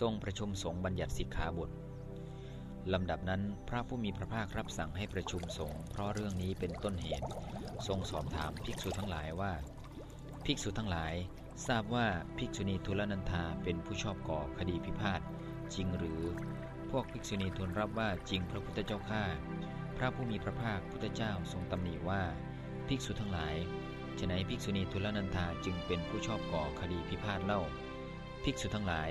ทรงประชุมสงฆ์บัญญัติสิกขาบทลำดับนั้นพระผู้มีพระภาครับสั่งให้ประชุมสงฆ์เพราะเรื่องนี้เป็นต้นเหตุ ทรงสอบถามภิกษุทั้งหลายว่า ภิกษุทั้งหลาย ทราบว่าภิกษุณีทุลนันธาเป็นผู้ชอบก่อคดีพิพาทจริงหรือ พวกภิกษุณีทูลรับว่าจริงพระพุทธเจ้าข้าพระผู้มีพระภาคพุทธเจ้าทรงตำหนิว่า ภิกษุทั้งหลายฉะนั้นภิกษุณีทุลนันธาจึงเป็นผู้ชอบก่อคดีพิพาทเล่า ภิกษุทั้งหลาย